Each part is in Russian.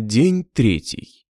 День третий.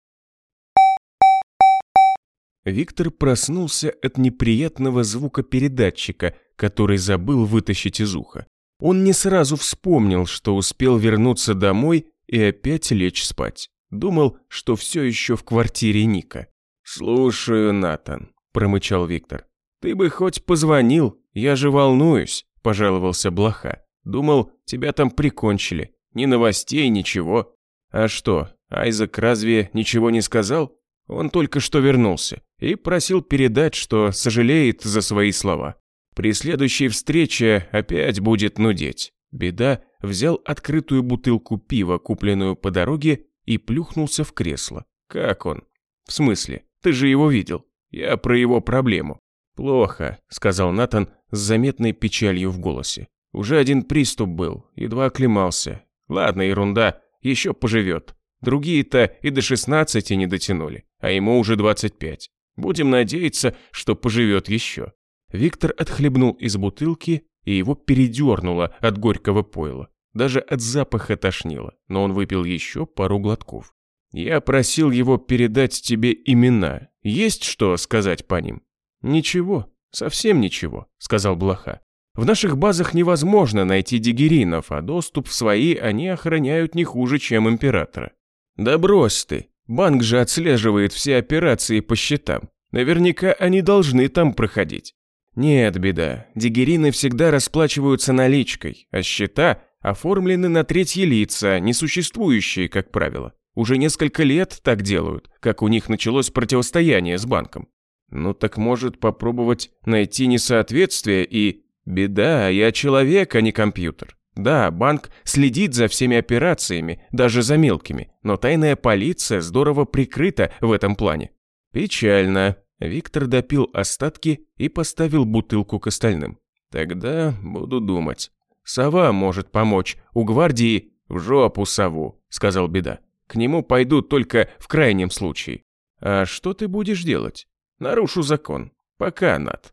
Виктор проснулся от неприятного звука передатчика, который забыл вытащить из уха. Он не сразу вспомнил, что успел вернуться домой и опять лечь спать. Думал, что все еще в квартире Ника. «Слушаю, Натан», – промычал Виктор. «Ты бы хоть позвонил, я же волнуюсь», – пожаловался Блоха. «Думал, тебя там прикончили. Ни новостей, ничего. А что, Айзек разве ничего не сказал? Он только что вернулся и просил передать, что сожалеет за свои слова. При следующей встрече опять будет нудеть. Беда взял открытую бутылку пива, купленную по дороге, и плюхнулся в кресло. Как он? В смысле? Ты же его видел. Я про его проблему. Плохо, сказал Натан с заметной печалью в голосе. Уже один приступ был, едва оклемался. Ладно, ерунда, еще поживет. Другие-то и до 16 не дотянули, а ему уже 25. Будем надеяться, что поживет еще. Виктор отхлебнул из бутылки, и его передернуло от горького пойла. Даже от запаха тошнило, но он выпил еще пару глотков. «Я просил его передать тебе имена. Есть что сказать по ним?» «Ничего, совсем ничего», — сказал Блоха. «В наших базах невозможно найти дигеринов, а доступ в свои они охраняют не хуже, чем императора». «Да брось ты, банк же отслеживает все операции по счетам. Наверняка они должны там проходить». «Нет, беда, дигерины всегда расплачиваются наличкой, а счета оформлены на третьи лица, несуществующие, как правило. Уже несколько лет так делают, как у них началось противостояние с банком. Ну так может попробовать найти несоответствие и... Беда, я человек, а не компьютер. Да, банк следит за всеми операциями, даже за мелкими, но тайная полиция здорово прикрыта в этом плане. Печально. Виктор допил остатки и поставил бутылку к остальным. Тогда буду думать. Сова может помочь. У гвардии в жопу сову, сказал Беда. К нему пойду только в крайнем случае. А что ты будешь делать? Нарушу закон. Пока, Над.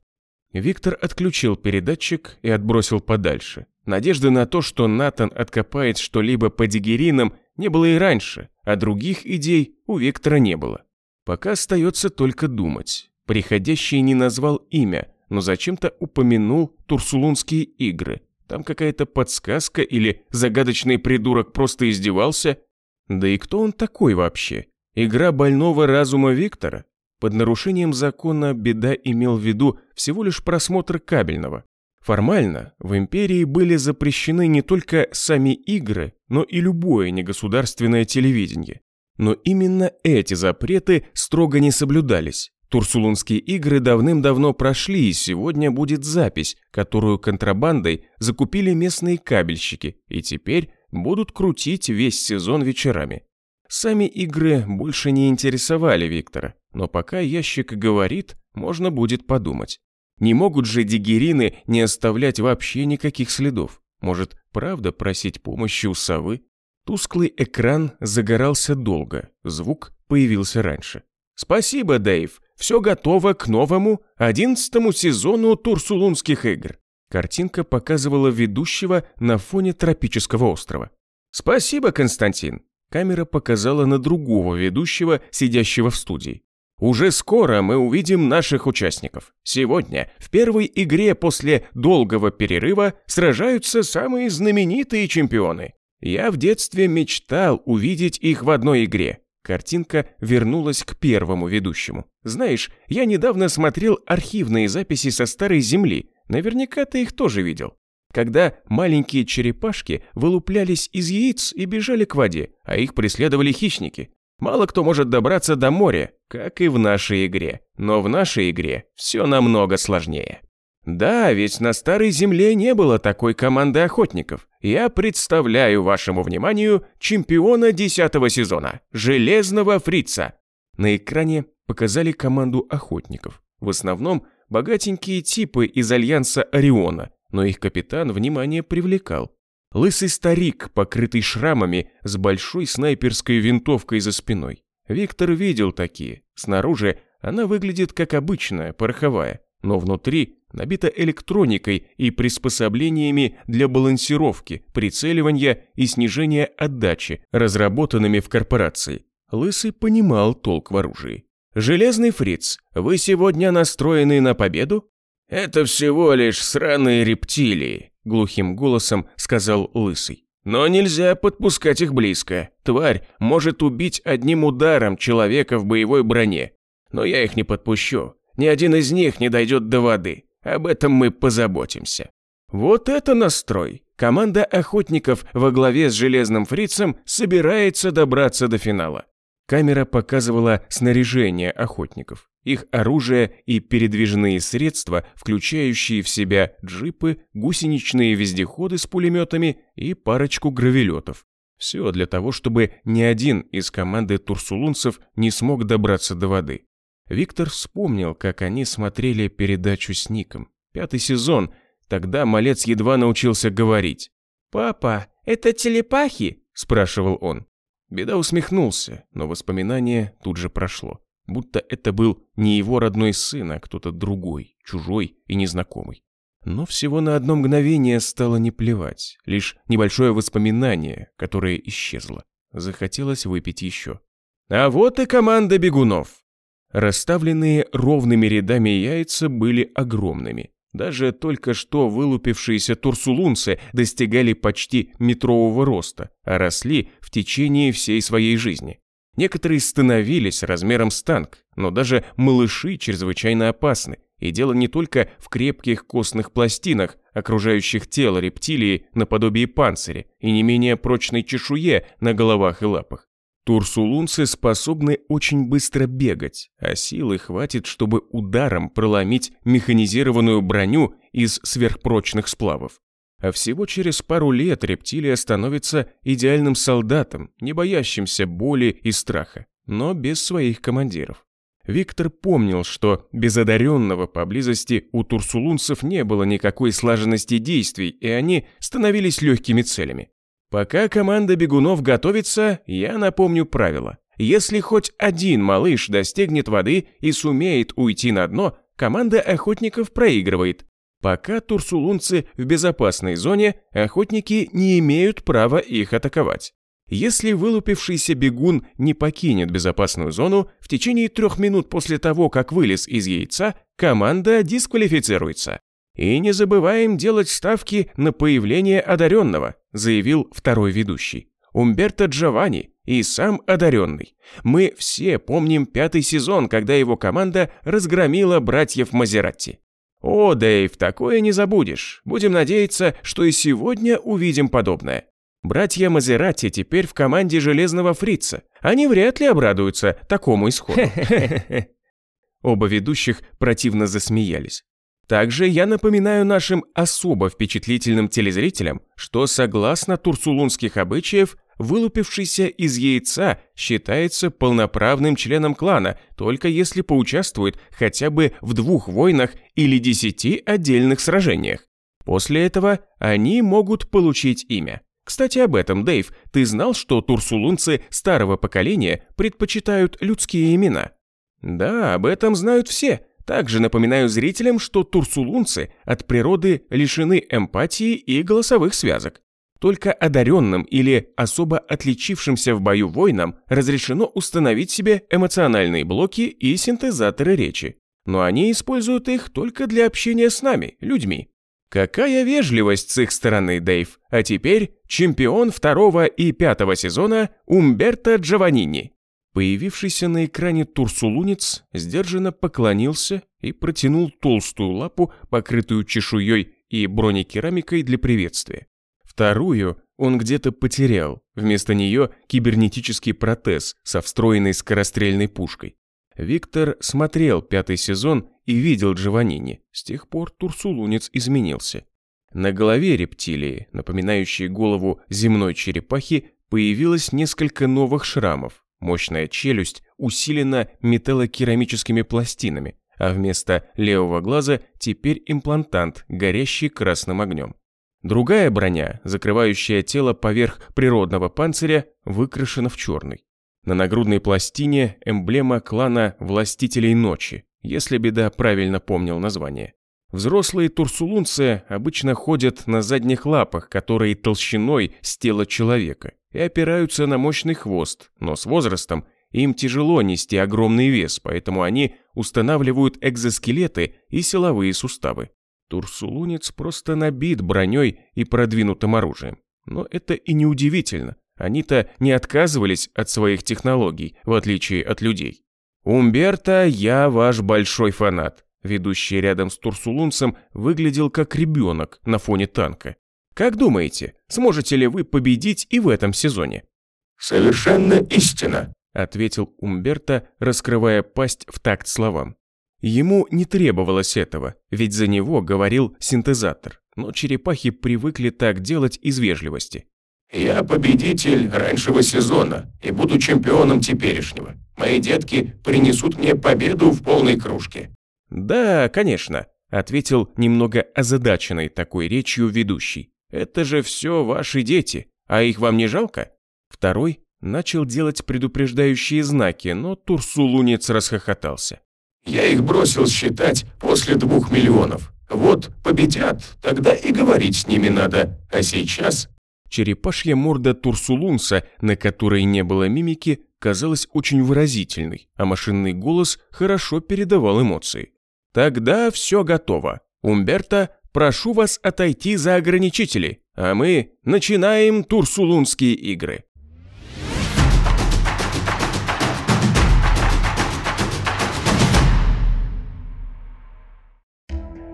Виктор отключил передатчик и отбросил подальше. Надежды на то, что Натан откопает что-либо по дигеринам, не было и раньше, а других идей у Виктора не было. Пока остается только думать. Приходящий не назвал имя, но зачем-то упомянул Турсулунские игры. Там какая-то подсказка или загадочный придурок просто издевался? Да и кто он такой вообще? Игра больного разума Виктора? Под нарушением закона Беда имел в виду всего лишь просмотр кабельного. Формально в империи были запрещены не только сами игры, но и любое негосударственное телевидение. Но именно эти запреты строго не соблюдались. Турсулунские игры давным-давно прошли, и сегодня будет запись, которую контрабандой закупили местные кабельщики, и теперь будут крутить весь сезон вечерами. Сами игры больше не интересовали Виктора, но пока ящик говорит, можно будет подумать. Не могут же дигерины не оставлять вообще никаких следов. Может, правда просить помощи у совы? Тусклый экран загорался долго, звук появился раньше. «Спасибо, Дэйв, все готово к новому, одиннадцатому сезону Турсулунских игр. Картинка показывала ведущего на фоне тропического острова. «Спасибо, Константин!» Камера показала на другого ведущего, сидящего в студии. «Уже скоро мы увидим наших участников. Сегодня, в первой игре после долгого перерыва, сражаются самые знаменитые чемпионы. Я в детстве мечтал увидеть их в одной игре. Картинка вернулась к первому ведущему. «Знаешь, я недавно смотрел архивные записи со Старой Земли. Наверняка ты их тоже видел. Когда маленькие черепашки вылуплялись из яиц и бежали к воде, а их преследовали хищники. Мало кто может добраться до моря, как и в нашей игре. Но в нашей игре все намного сложнее. Да, ведь на Старой Земле не было такой команды охотников. Я представляю вашему вниманию чемпиона десятого сезона, Железного Фрица. На экране показали команду охотников. В основном богатенькие типы из Альянса Ориона, но их капитан внимание привлекал. Лысый старик, покрытый шрамами, с большой снайперской винтовкой за спиной. Виктор видел такие. Снаружи она выглядит как обычная, пороховая, но внутри набита электроникой и приспособлениями для балансировки, прицеливания и снижения отдачи, разработанными в корпорации. Лысый понимал толк в оружии. «Железный фриц, вы сегодня настроены на победу?» «Это всего лишь сраные рептилии», – глухим голосом сказал Лысый. «Но нельзя подпускать их близко. Тварь может убить одним ударом человека в боевой броне. Но я их не подпущу. Ни один из них не дойдет до воды. Об этом мы позаботимся». Вот это настрой! Команда охотников во главе с Железным Фрицем собирается добраться до финала. Камера показывала снаряжение охотников, их оружие и передвижные средства, включающие в себя джипы, гусеничные вездеходы с пулеметами и парочку гравелетов. Все для того, чтобы ни один из команды турсулунцев не смог добраться до воды. Виктор вспомнил, как они смотрели передачу с Ником. Пятый сезон, тогда малец едва научился говорить. «Папа, это телепахи?» – спрашивал он. Беда усмехнулся, но воспоминание тут же прошло. Будто это был не его родной сын, а кто-то другой, чужой и незнакомый. Но всего на одно мгновение стало не плевать. Лишь небольшое воспоминание, которое исчезло. Захотелось выпить еще. А вот и команда бегунов. Расставленные ровными рядами яйца были огромными. Даже только что вылупившиеся турсулунцы достигали почти метрового роста, а росли в течение всей своей жизни. Некоторые становились размером с танк, но даже малыши чрезвычайно опасны, и дело не только в крепких костных пластинах, окружающих тело рептилии наподобие панциря, и не менее прочной чешуе на головах и лапах. Турсулунцы способны очень быстро бегать, а силы хватит, чтобы ударом проломить механизированную броню из сверхпрочных сплавов. А всего через пару лет рептилия становится идеальным солдатом, не боящимся боли и страха, но без своих командиров. Виктор помнил, что без одаренного поблизости у турсулунцев не было никакой слаженности действий, и они становились легкими целями. Пока команда бегунов готовится, я напомню правило. Если хоть один малыш достигнет воды и сумеет уйти на дно, команда охотников проигрывает. Пока турсулунцы в безопасной зоне, охотники не имеют права их атаковать. Если вылупившийся бегун не покинет безопасную зону, в течение трех минут после того, как вылез из яйца, команда дисквалифицируется. «И не забываем делать ставки на появление одаренного», заявил второй ведущий. Умберто Джованни и сам одаренный. Мы все помним пятый сезон, когда его команда разгромила братьев Мазератти. О, Дэйв, такое не забудешь. Будем надеяться, что и сегодня увидим подобное. Братья Мазератти теперь в команде Железного Фрица. Они вряд ли обрадуются такому исходу. Оба ведущих противно засмеялись. Также я напоминаю нашим особо впечатлительным телезрителям, что согласно турсулунских обычаев, вылупившийся из яйца считается полноправным членом клана, только если поучаствует хотя бы в двух войнах или десяти отдельных сражениях. После этого они могут получить имя. Кстати, об этом, Дэйв, ты знал, что турсулунцы старого поколения предпочитают людские имена? Да, об этом знают все, также напоминаю зрителям, что турсулунцы от природы лишены эмпатии и голосовых связок. Только одаренным или особо отличившимся в бою воинам разрешено установить себе эмоциональные блоки и синтезаторы речи. Но они используют их только для общения с нами, людьми. Какая вежливость с их стороны, Дэйв. А теперь чемпион второго и пятого сезона Умберто Джованини. Появившийся на экране турсулунец сдержанно поклонился и протянул толстую лапу, покрытую чешуей и бронекерамикой для приветствия. Вторую он где-то потерял, вместо нее кибернетический протез со встроенной скорострельной пушкой. Виктор смотрел пятый сезон и видел Джованини. С тех пор турсулунец изменился. На голове рептилии, напоминающей голову земной черепахи, появилось несколько новых шрамов, Мощная челюсть усилена металлокерамическими пластинами, а вместо левого глаза теперь имплантант, горящий красным огнем. Другая броня, закрывающая тело поверх природного панциря, выкрашена в черный. На нагрудной пластине эмблема клана Властителей Ночи, если беда правильно помнил название. Взрослые турсулунцы обычно ходят на задних лапах, которые толщиной с тела человека, и опираются на мощный хвост, но с возрастом им тяжело нести огромный вес, поэтому они устанавливают экзоскелеты и силовые суставы. Турсулунец просто набит броней и продвинутым оружием. Но это и не удивительно. Они-то не отказывались от своих технологий, в отличие от людей. «Умберто, я ваш большой фанат», Ведущий рядом с Турсулунцем выглядел как ребенок на фоне танка. Как думаете, сможете ли вы победить и в этом сезоне? «Совершенно истина», — ответил Умберто, раскрывая пасть в такт словам. Ему не требовалось этого, ведь за него говорил синтезатор, но черепахи привыкли так делать из вежливости. «Я победитель раньшего сезона и буду чемпионом теперешнего. Мои детки принесут мне победу в полной кружке». «Да, конечно», — ответил немного озадаченный такой речью ведущий. «Это же все ваши дети, а их вам не жалко?» Второй начал делать предупреждающие знаки, но Турсулунец расхохотался. «Я их бросил считать после двух миллионов. Вот победят, тогда и говорить с ними надо. А сейчас...» Черепашья морда Турсулунца, на которой не было мимики, казалась очень выразительной, а машинный голос хорошо передавал эмоции. Тогда все готово. Умберто, прошу вас отойти за ограничители, а мы начинаем турсулунские игры.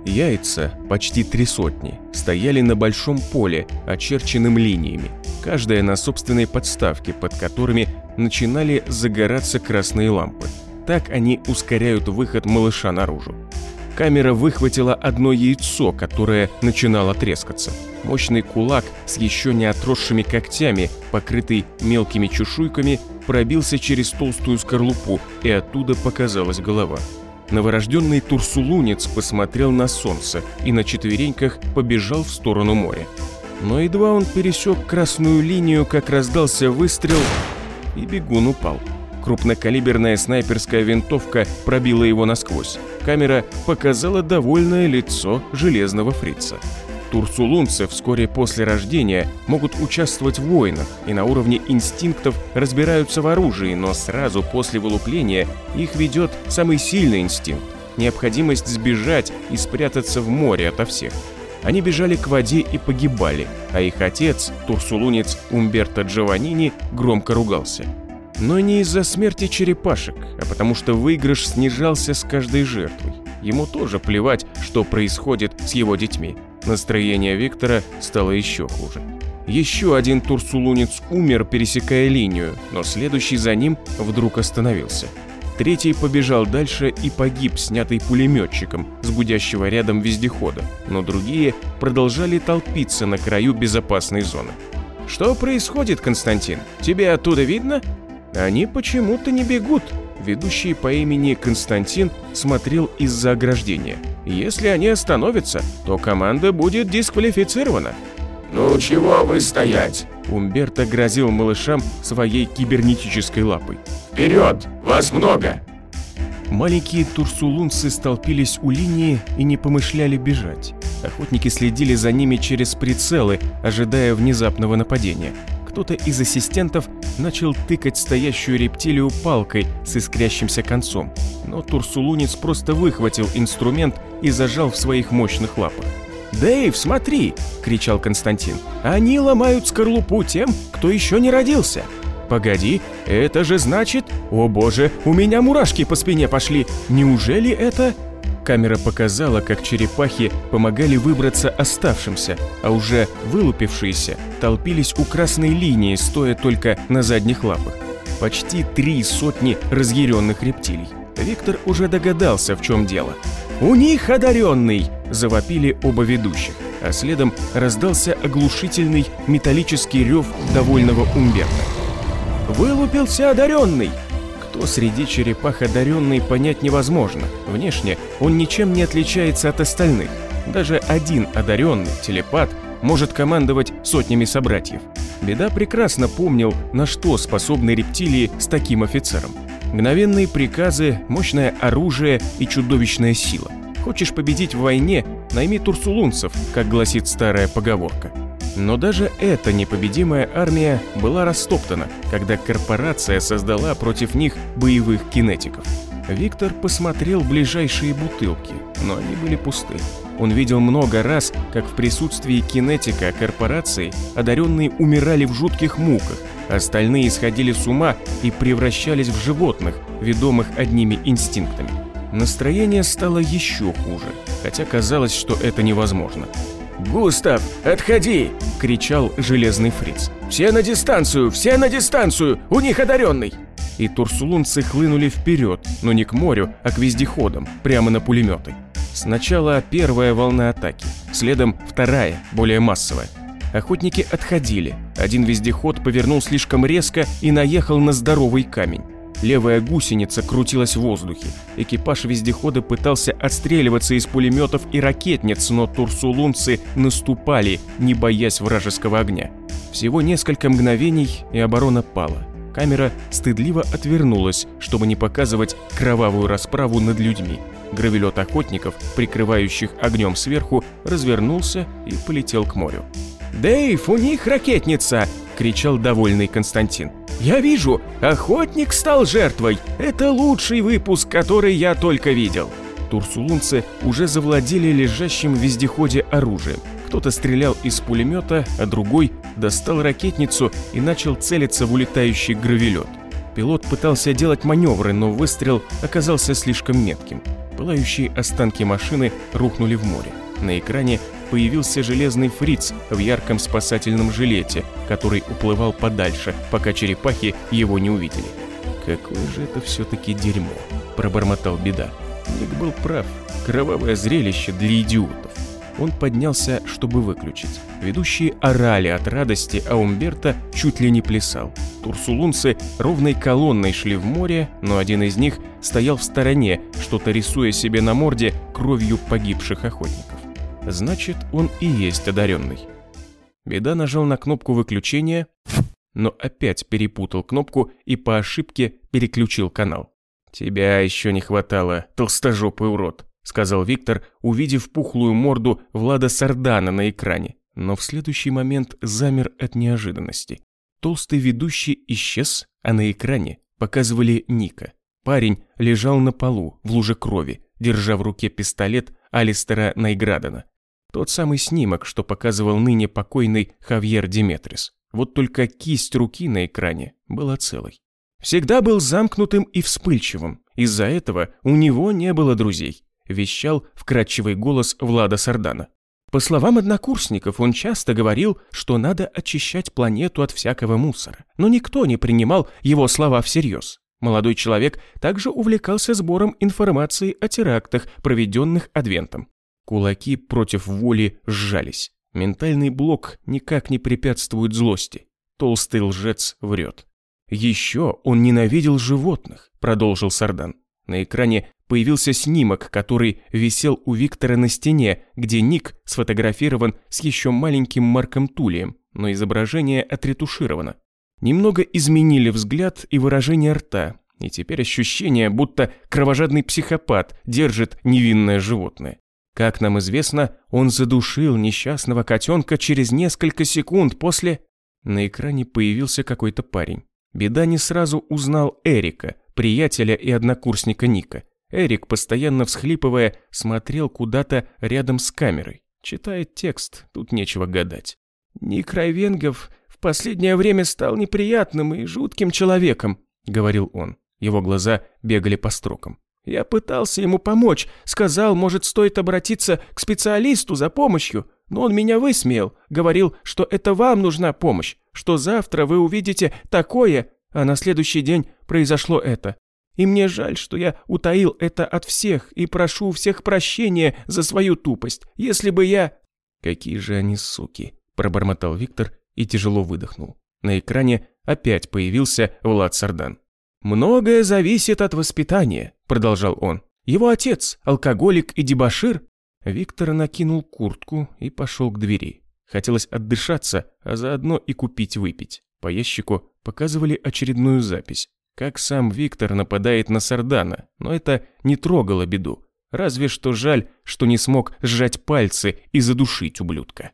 Яйца, почти три сотни, стояли на большом поле, очерченным линиями, каждая на собственной подставке, под которыми начинали загораться красные лампы. Так они ускоряют выход малыша наружу. Камера выхватила одно яйцо, которое начинало трескаться. Мощный кулак с еще не отросшими когтями, покрытый мелкими чешуйками, пробился через толстую скорлупу, и оттуда показалась голова. Новорожденный турсулунец посмотрел на солнце и на четвереньках побежал в сторону моря. Но едва он пересек красную линию, как раздался выстрел, и бегун упал. Крупнокалиберная снайперская винтовка пробила его насквозь. Камера показала довольное лицо железного фрица. Турсулунцы вскоре после рождения могут участвовать в войнах и на уровне инстинктов разбираются в оружии, но сразу после вылупления их ведет самый сильный инстинкт – необходимость сбежать и спрятаться в море ото всех. Они бежали к воде и погибали, а их отец, турсулунец Умберто Джованнини, громко ругался – но не из-за смерти черепашек, а потому что выигрыш снижался с каждой жертвой. Ему тоже плевать, что происходит с его детьми. Настроение Виктора стало еще хуже. Еще один турсулунец умер, пересекая линию, но следующий за ним вдруг остановился. Третий побежал дальше и погиб, снятый пулеметчиком с гудящего рядом вездехода, но другие продолжали толпиться на краю безопасной зоны. «Что происходит, Константин? Тебе оттуда видно?» Они почему-то не бегут. Ведущий по имени Константин смотрел из-за ограждения. Если они остановятся, то команда будет дисквалифицирована. «Ну чего вы стоять?» Умберто грозил малышам своей кибернетической лапой. «Вперед! Вас много!» Маленькие турсулунцы столпились у линии и не помышляли бежать. Охотники следили за ними через прицелы, ожидая внезапного нападения кто-то из ассистентов начал тыкать стоящую рептилию палкой с искрящимся концом, но Турсулунец просто выхватил инструмент и зажал в своих мощных лапах. «Дэйв, смотри!» – кричал Константин. «Они ломают скорлупу тем, кто еще не родился!» «Погоди, это же значит... О боже, у меня мурашки по спине пошли! Неужели это...» Камера показала, как черепахи помогали выбраться оставшимся, а уже вылупившиеся толпились у красной линии, стоя только на задних лапах. Почти три сотни разъяренных рептилий. Виктор уже догадался, в чем дело. «У них одаренный!» – завопили оба ведущих, а следом раздался оглушительный металлический рев довольного Умберта. «Вылупился одаренный!» Кто среди черепах одаренный, понять невозможно. Внешне он ничем не отличается от остальных. Даже один одаренный, телепат, может командовать сотнями собратьев. Беда прекрасно помнил, на что способны рептилии с таким офицером. Мгновенные приказы, мощное оружие и чудовищная сила. Хочешь победить в войне, найми турсулунцев, как гласит старая поговорка. Но даже эта непобедимая армия была растоптана, когда корпорация создала против них боевых кинетиков. Виктор посмотрел ближайшие бутылки, но они были пусты. Он видел много раз, как в присутствии кинетика корпорации одаренные умирали в жутких муках, остальные сходили с ума и превращались в животных, ведомых одними инстинктами. Настроение стало еще хуже, хотя казалось, что это невозможно. «Густав, отходи!» – кричал железный фриц. «Все на дистанцию! Все на дистанцию! У них одаренный!» И турсулунцы хлынули вперед, но не к морю, а к вездеходам, прямо на пулеметы. Сначала первая волна атаки, следом вторая, более массовая. Охотники отходили, один вездеход повернул слишком резко и наехал на здоровый камень. Левая гусеница крутилась в воздухе. Экипаж вездехода пытался отстреливаться из пулеметов и ракетниц, но турсулунцы наступали, не боясь вражеского огня. Всего несколько мгновений, и оборона пала. Камера стыдливо отвернулась, чтобы не показывать кровавую расправу над людьми. Гравелет охотников, прикрывающих огнем сверху, развернулся и полетел к морю. «Дэйв, у них ракетница!» – кричал довольный Константин. «Я вижу, охотник стал жертвой. Это лучший выпуск, который я только видел». Турсулунцы уже завладели лежащим в вездеходе оружием. Кто-то стрелял из пулемета, а другой достал ракетницу и начал целиться в улетающий гравелет. Пилот пытался делать маневры, но выстрел оказался слишком метким. Пылающие останки машины рухнули в море. На экране появился железный фриц в ярком спасательном жилете, который уплывал подальше, пока черепахи его не увидели. «Какое же это все-таки дерьмо!» – пробормотал Беда. Ник был прав. Кровавое зрелище для идиотов. Он поднялся, чтобы выключить. Ведущие орали от радости, а Умберто чуть ли не плясал. Турсулунцы ровной колонной шли в море, но один из них стоял в стороне, что-то рисуя себе на морде кровью погибших охотников. Значит, он и есть одаренный. Беда нажал на кнопку выключения, но опять перепутал кнопку и по ошибке переключил канал. «Тебя еще не хватало, толстожопый урод», сказал Виктор, увидев пухлую морду Влада Сардана на экране, но в следующий момент замер от неожиданности. Толстый ведущий исчез, а на экране показывали Ника. Парень лежал на полу в луже крови, держа в руке пистолет Алистера Найградена. Тот самый снимок, что показывал ныне покойный Хавьер Диметрис. Вот только кисть руки на экране была целой. Всегда был замкнутым и вспыльчивым. Из-за этого у него не было друзей вещал вкрадчивый голос Влада Сардана. По словам однокурсников, он часто говорил, что надо очищать планету от всякого мусора, но никто не принимал его слова всерьез. Молодой человек также увлекался сбором информации о терактах, проведенных Адвентом. Кулаки против воли сжались. Ментальный блок никак не препятствует злости. Толстый лжец врет. «Еще он ненавидел животных», — продолжил Сардан. На экране появился снимок, который висел у Виктора на стене, где Ник сфотографирован с еще маленьким Марком Тулием, но изображение отретушировано. Немного изменили взгляд и выражение рта, и теперь ощущение, будто кровожадный психопат держит невинное животное. Как нам известно, он задушил несчастного котенка через несколько секунд после... На экране появился какой-то парень. Беда не сразу узнал Эрика, приятеля и однокурсника Ника. Эрик, постоянно всхлипывая, смотрел куда-то рядом с камерой. Читает текст, тут нечего гадать. «Ник Райвенгов в последнее время стал неприятным и жутким человеком», — говорил он. Его глаза бегали по строкам. «Я пытался ему помочь, сказал, может, стоит обратиться к специалисту за помощью, но он меня высмеял, говорил, что это вам нужна помощь, что завтра вы увидите такое, а на следующий день произошло это. И мне жаль, что я утаил это от всех и прошу у всех прощения за свою тупость. Если бы я...» «Какие же они суки!» – пробормотал Виктор и тяжело выдохнул. На экране опять появился Влад Сардан. «Многое зависит от воспитания», – продолжал он. «Его отец, алкоголик и дебошир». Виктор накинул куртку и пошел к двери. Хотелось отдышаться, а заодно и купить выпить. По ящику показывали очередную запись как сам Виктор нападает на Сардана, но это не трогало беду. Разве что жаль, что не смог сжать пальцы и задушить ублюдка.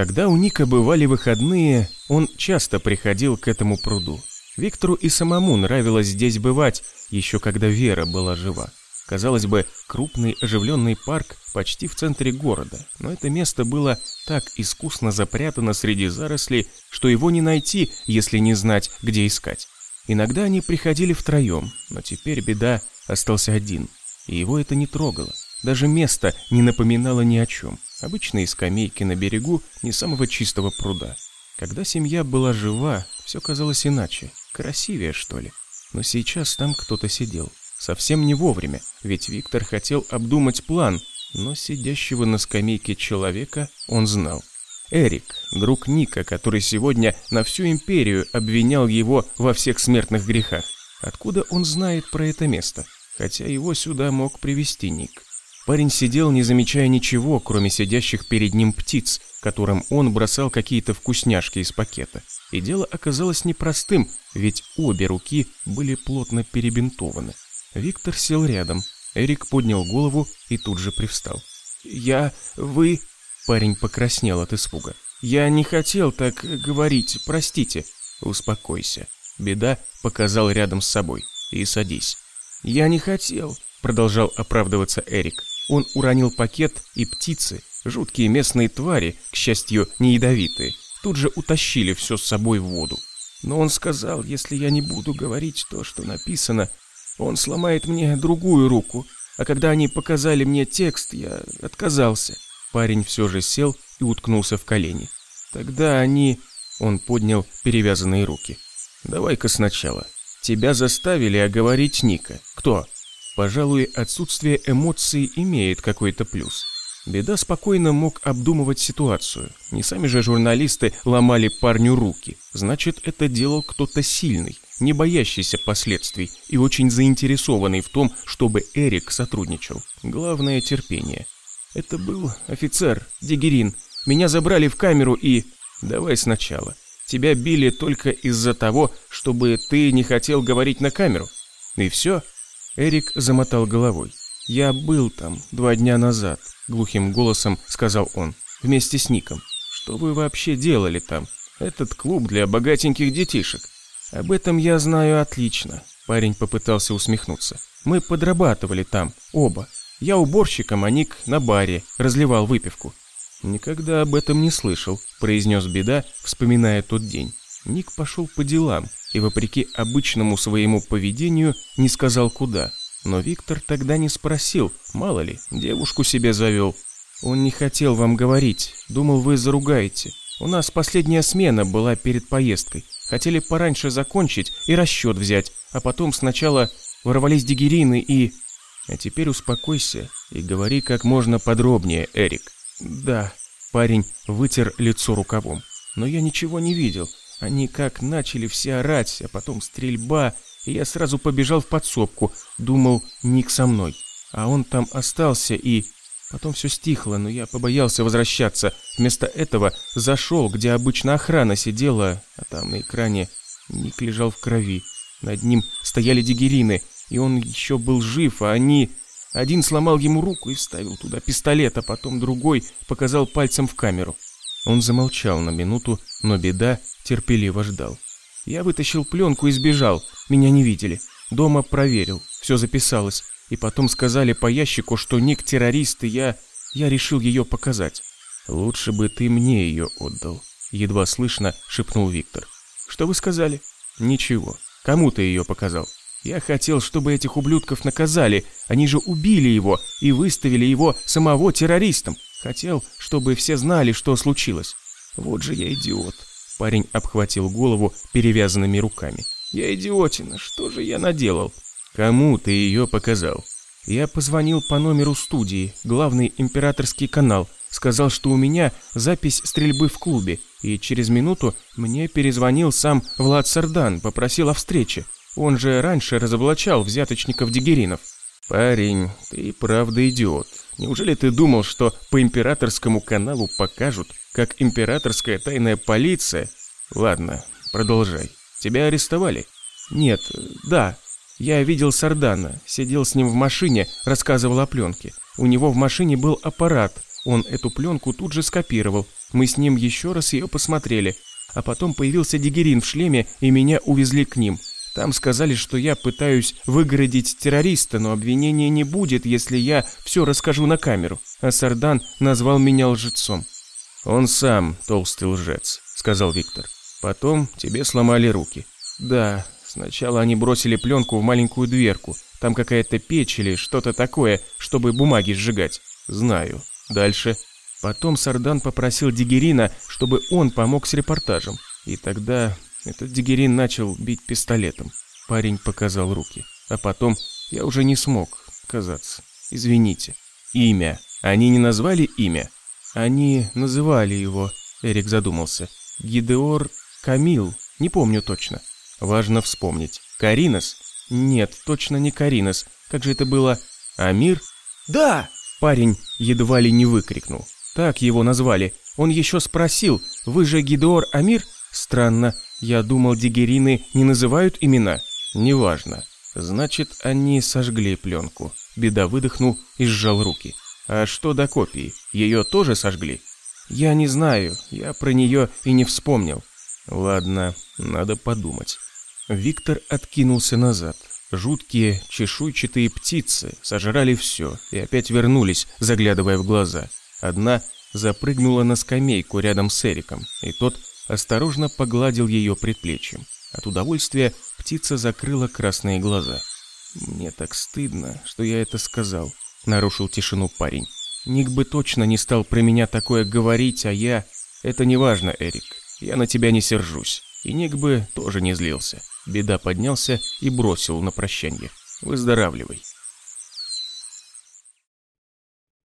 Когда у Ника бывали выходные, он часто приходил к этому пруду. Виктору и самому нравилось здесь бывать, еще когда Вера была жива. Казалось бы, крупный оживленный парк почти в центре города, но это место было так искусно запрятано среди зарослей, что его не найти, если не знать, где искать. Иногда они приходили втроем, но теперь беда остался один, и его это не трогало. Даже место не напоминало ни о чем. Обычные скамейки на берегу не самого чистого пруда. Когда семья была жива, все казалось иначе, красивее, что ли. Но сейчас там кто-то сидел. Совсем не вовремя, ведь Виктор хотел обдумать план, но сидящего на скамейке человека он знал. Эрик, друг Ника, который сегодня на всю империю обвинял его во всех смертных грехах. Откуда он знает про это место? Хотя его сюда мог привести Ник. Парень сидел, не замечая ничего, кроме сидящих перед ним птиц, которым он бросал какие-то вкусняшки из пакета. И дело оказалось непростым, ведь обе руки были плотно перебинтованы. Виктор сел рядом. Эрик поднял голову и тут же привстал. «Я... вы...» Парень покраснел от испуга. «Я не хотел так говорить, простите». «Успокойся». Беда показал рядом с собой. «И садись». «Я не хотел», — продолжал оправдываться Эрик. Он уронил пакет, и птицы, жуткие местные твари, к счастью, не ядовитые, тут же утащили все с собой в воду. Но он сказал, если я не буду говорить то, что написано, он сломает мне другую руку. А когда они показали мне текст, я отказался. Парень все же сел и уткнулся в колени. Тогда они... Он поднял перевязанные руки. «Давай-ка сначала. Тебя заставили оговорить Ника. Кто?» Пожалуй, отсутствие эмоций имеет какой-то плюс. Беда спокойно мог обдумывать ситуацию. Не сами же журналисты ломали парню руки. Значит, это делал кто-то сильный, не боящийся последствий и очень заинтересованный в том, чтобы Эрик сотрудничал. Главное – терпение. Это был офицер, Дигерин. Меня забрали в камеру и... Давай сначала. Тебя били только из-за того, чтобы ты не хотел говорить на камеру. И все? Эрик замотал головой. «Я был там два дня назад», — глухим голосом сказал он, — «вместе с Ником. Что вы вообще делали там? Этот клуб для богатеньких детишек. Об этом я знаю отлично», — парень попытался усмехнуться. «Мы подрабатывали там, оба. Я уборщиком, а Ник на баре, разливал выпивку». «Никогда об этом не слышал», — произнес Беда, вспоминая тот день. Ник пошел по делам и, вопреки обычному своему поведению, не сказал куда. Но Виктор тогда не спросил, мало ли, девушку себе завел. Он не хотел вам говорить, думал, вы заругаете. У нас последняя смена была перед поездкой. Хотели пораньше закончить и расчет взять, а потом сначала ворвались дигерины и... А теперь успокойся и говори как можно подробнее, Эрик. Да, парень вытер лицо рукавом. Но я ничего не видел. Они как начали все орать, а потом стрельба, и я сразу побежал в подсобку, думал, Ник со мной. А он там остался и... Потом все стихло, но я побоялся возвращаться. Вместо этого зашел, где обычно охрана сидела, а там на экране Ник лежал в крови. Над ним стояли дигерины, и он еще был жив, а они... Один сломал ему руку и вставил туда пистолет, а потом другой показал пальцем в камеру. Он замолчал на минуту, но беда терпеливо ждал. Я вытащил пленку и сбежал, меня не видели. Дома проверил, все записалось. И потом сказали по ящику, что Ник террорист, и я... Я решил ее показать. Лучше бы ты мне ее отдал. Едва слышно шепнул Виктор. Что вы сказали? Ничего. Кому ты ее показал? Я хотел, чтобы этих ублюдков наказали. Они же убили его и выставили его самого террористом. Хотел, чтобы все знали, что случилось. Вот же я идиот. Парень обхватил голову перевязанными руками. «Я идиотина, что же я наделал?» «Кому ты ее показал?» «Я позвонил по номеру студии, главный императорский канал, сказал, что у меня запись стрельбы в клубе, и через минуту мне перезвонил сам Влад Сардан, попросил о встрече. Он же раньше разоблачал взяточников-дигеринов». «Парень, ты правда идиот. Неужели ты думал, что по императорскому каналу покажут, как императорская тайная полиция... Ладно, продолжай. Тебя арестовали? Нет, да. Я видел Сардана, сидел с ним в машине, рассказывал о пленке. У него в машине был аппарат, он эту пленку тут же скопировал. Мы с ним еще раз ее посмотрели. А потом появился Дигерин в шлеме, и меня увезли к ним. Там сказали, что я пытаюсь выгородить террориста, но обвинения не будет, если я все расскажу на камеру. А Сардан назвал меня лжецом. «Он сам толстый лжец», — сказал Виктор. «Потом тебе сломали руки». «Да, сначала они бросили пленку в маленькую дверку. Там какая-то печь или что-то такое, чтобы бумаги сжигать». «Знаю. Дальше?» Потом Сардан попросил Дигерина, чтобы он помог с репортажем. И тогда этот Дигерин начал бить пистолетом. Парень показал руки. А потом я уже не смог казаться. Извините. Имя. Они не назвали имя? Они называли его, Эрик задумался. Гидеор Камил, не помню точно. Важно вспомнить. Каринос? Нет, точно не Каринос. Как же это было? Амир? Да! Парень едва ли не выкрикнул. Так его назвали. Он еще спросил, вы же Гидеор Амир? Странно, я думал, дигерины не называют имена. Неважно. Значит, они сожгли пленку. Беда выдохнул и сжал руки. А что до копии? Ее тоже сожгли? Я не знаю, я про нее и не вспомнил. Ладно, надо подумать. Виктор откинулся назад. Жуткие чешуйчатые птицы сожрали все и опять вернулись, заглядывая в глаза. Одна запрыгнула на скамейку рядом с Эриком, и тот осторожно погладил ее предплечьем. От удовольствия птица закрыла красные глаза. «Мне так стыдно, что я это сказал», — нарушил тишину парень. «Ник бы точно не стал про меня такое говорить, а я...» «Это не важно, Эрик. Я на тебя не сержусь». И Ник бы тоже не злился. Беда поднялся и бросил на прощание. «Выздоравливай».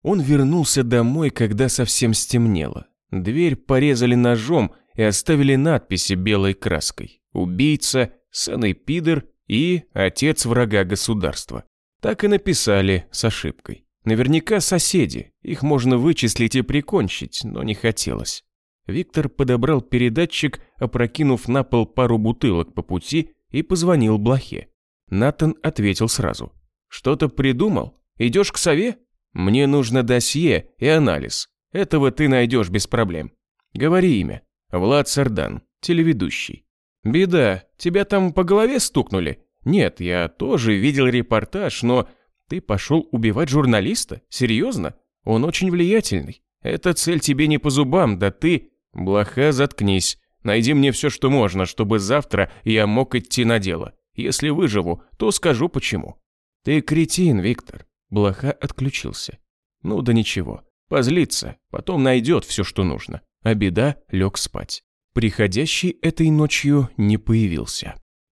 Он вернулся домой, когда совсем стемнело. Дверь порезали ножом, и оставили надписи белой краской «Убийца», «Санэпидер» и «Отец врага государства». Так и написали с ошибкой. Наверняка соседи, их можно вычислить и прикончить, но не хотелось. Виктор подобрал передатчик, опрокинув на пол пару бутылок по пути и позвонил Блохе. Натан ответил сразу. «Что-то придумал? Идешь к сове? Мне нужно досье и анализ. Этого ты найдешь без проблем. Говори имя». Влад Сардан, телеведущий. Беда, тебя там по голове стукнули? Нет, я тоже видел репортаж, но ты пошел убивать журналиста? Серьезно? Он очень влиятельный. Эта цель тебе не по зубам, да ты... Блоха, заткнись. Найди мне все, что можно, чтобы завтра я мог идти на дело. Если выживу, то скажу почему. Ты кретин, Виктор. Блоха отключился. Ну да ничего. Позлится, потом найдет все, что нужно а беда лег спать. Приходящий этой ночью не появился.